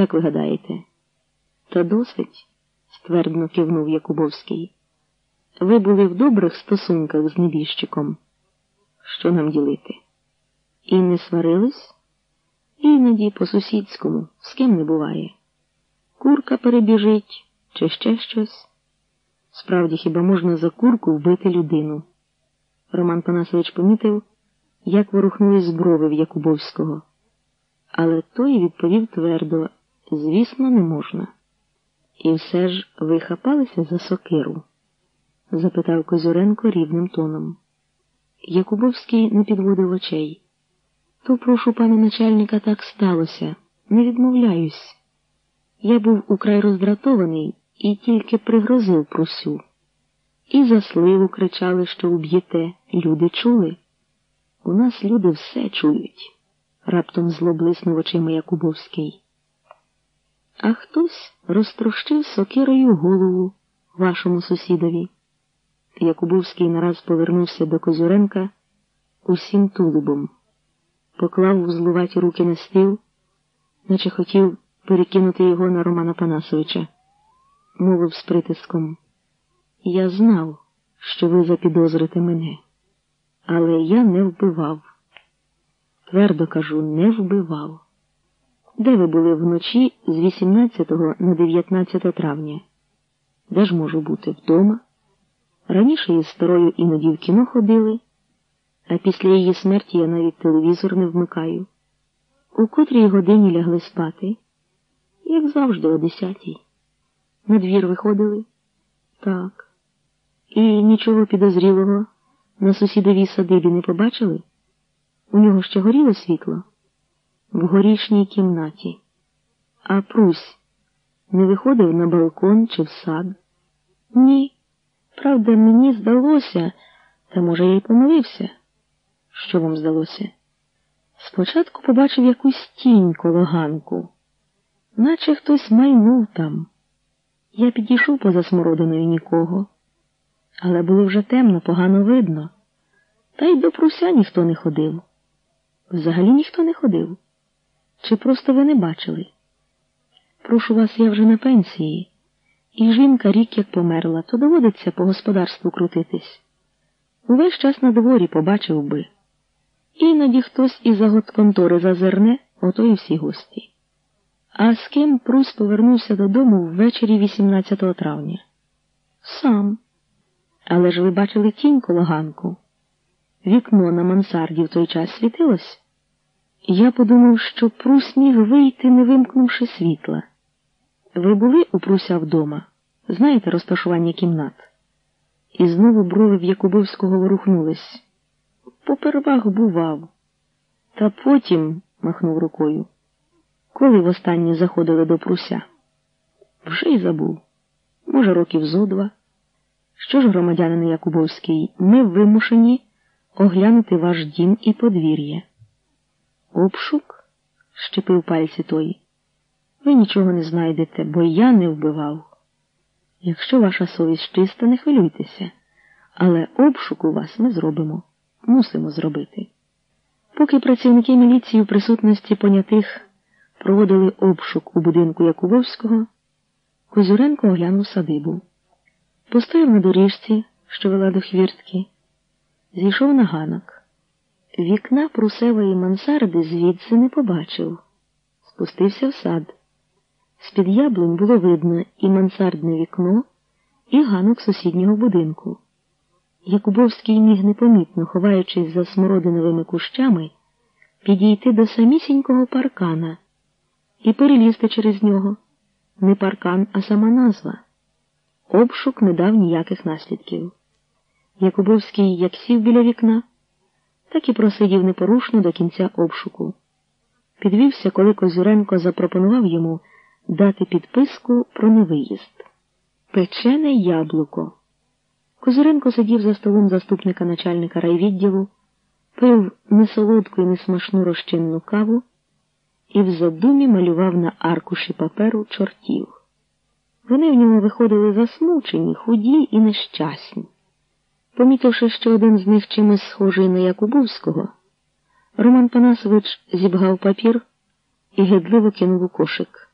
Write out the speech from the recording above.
Як ви гадаєте? Та досить, ствердно кивнув Якубовський. Ви були в добрих стосунках з небіжчиком. Що нам ділити? І не сварились? Іноді по сусідському, з ким не буває. Курка перебіжить чи ще щось. Справді, хіба можна за курку вбити людину? Роман Панасович помітив, як ворухнулись брови в Якубовського. Але той відповів твердо звісно, не можна. І все ж ви хапалися за сокиру? запитав Козюренко рівним тоном. Якубовський не підводив очей. То прошу пана начальника так сталося. Не відмовляюсь. Я був украй роздратований і тільки пригрозив просю. І за сливу кричали, що уб'єте. Люди чули. У нас люди все чують, раптом зло блиснув очима Якубовський. А хтось розтрощив сокирою голову вашому сусідові. Якубовський нараз повернувся до Козюренка усім тулубом, поклав вузлуваті руки на стіл, наче хотів перекинути його на Романа Панасовича, мовив з притиском. Я знав, що ви запідозрите мене, але я не вбивав. Твердо кажу, не вбивав. Де ви були вночі з 18 на 19 травня? Де ж можу бути вдома? Раніше із старою іноді в кіно ходили, а після її смерті я навіть телевізор не вмикаю. У котрій годині лягли спати, як завжди, о десятій. На двір виходили? Так. І нічого підозрілого на сусідовій садибі не побачили? У нього ще горіло світло? В горішній кімнаті. А Прусь не виходив на балкон чи в сад? Ні. Правда, мені здалося, та, може, я й помилився. Що вам здалося? Спочатку побачив якусь тінь коло ганку, наче хтось майнув там. Я підійшов поза смородиною нікого, але було вже темно, погано видно. Та й до пруся ніхто не ходив. Взагалі ніхто не ходив. Чи просто ви не бачили? Прошу вас, я вже на пенсії, і жінка рік як померла, то доводиться по господарству крутитись. Увесь час на дворі побачив би. Іноді хтось із заготконтори зазирне, ото і всі гості. А з ким Прус повернувся додому ввечері 18 травня? Сам. Але ж ви бачили тінь коло ганку. Вікно на мансарді в той час світилось. Я подумав, що Прус міг вийти, не вимкнувши світла. Ви були у Пруся вдома? Знаєте розташування кімнат? І знову брови в Якубовського ворухнулись. Попервах бував. Та потім, махнув рукою, коли востаннє заходили до Пруся? Вже й забув. Може, років зо два. Що ж, громадянин Якубовський, ми вимушені оглянути ваш дім і подвір'я. Обшук? щепив пальці той. Ви нічого не знайдете, бо я не вбивав. Якщо ваша совість чиста, не хвилюйтеся, але обшук у вас ми зробимо, мусимо зробити. Поки працівники міліції у присутності понятих проводили обшук у будинку Якубовського, Козюренко оглянув садибу. Постояв на доріжці, що вела до хвіртки, зійшов на ганок. Вікна прусевої мансарди звідси не побачив. Спустився в сад. З-під яблунь було видно і мансардне вікно, і ганок сусіднього будинку. Якубовський міг непомітно, ховаючись за смородиновими кущами, підійти до самісінького паркана і перелізти через нього. Не паркан, а сама назва. Обшук не дав ніяких наслідків. Якубовський як сів біля вікна так і просидів непорушно до кінця обшуку. Підвівся, коли Козюренко запропонував йому дати підписку про невиїзд. Печене яблуко. Козюренко сидів за столом заступника начальника райвідділу, пив несолодку і несмашну розчинну каву і в задумі малював на аркуші паперу чортів. Вони в ньому виходили засмучені, худі і нещасні. Помітивши, що один з них чимось схожий на Якубовського, Роман Панасович зібгав папір і гидливо кинув у кошик.